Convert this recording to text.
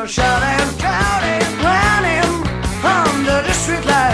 so shouting, clowning, clowning under the streetlights.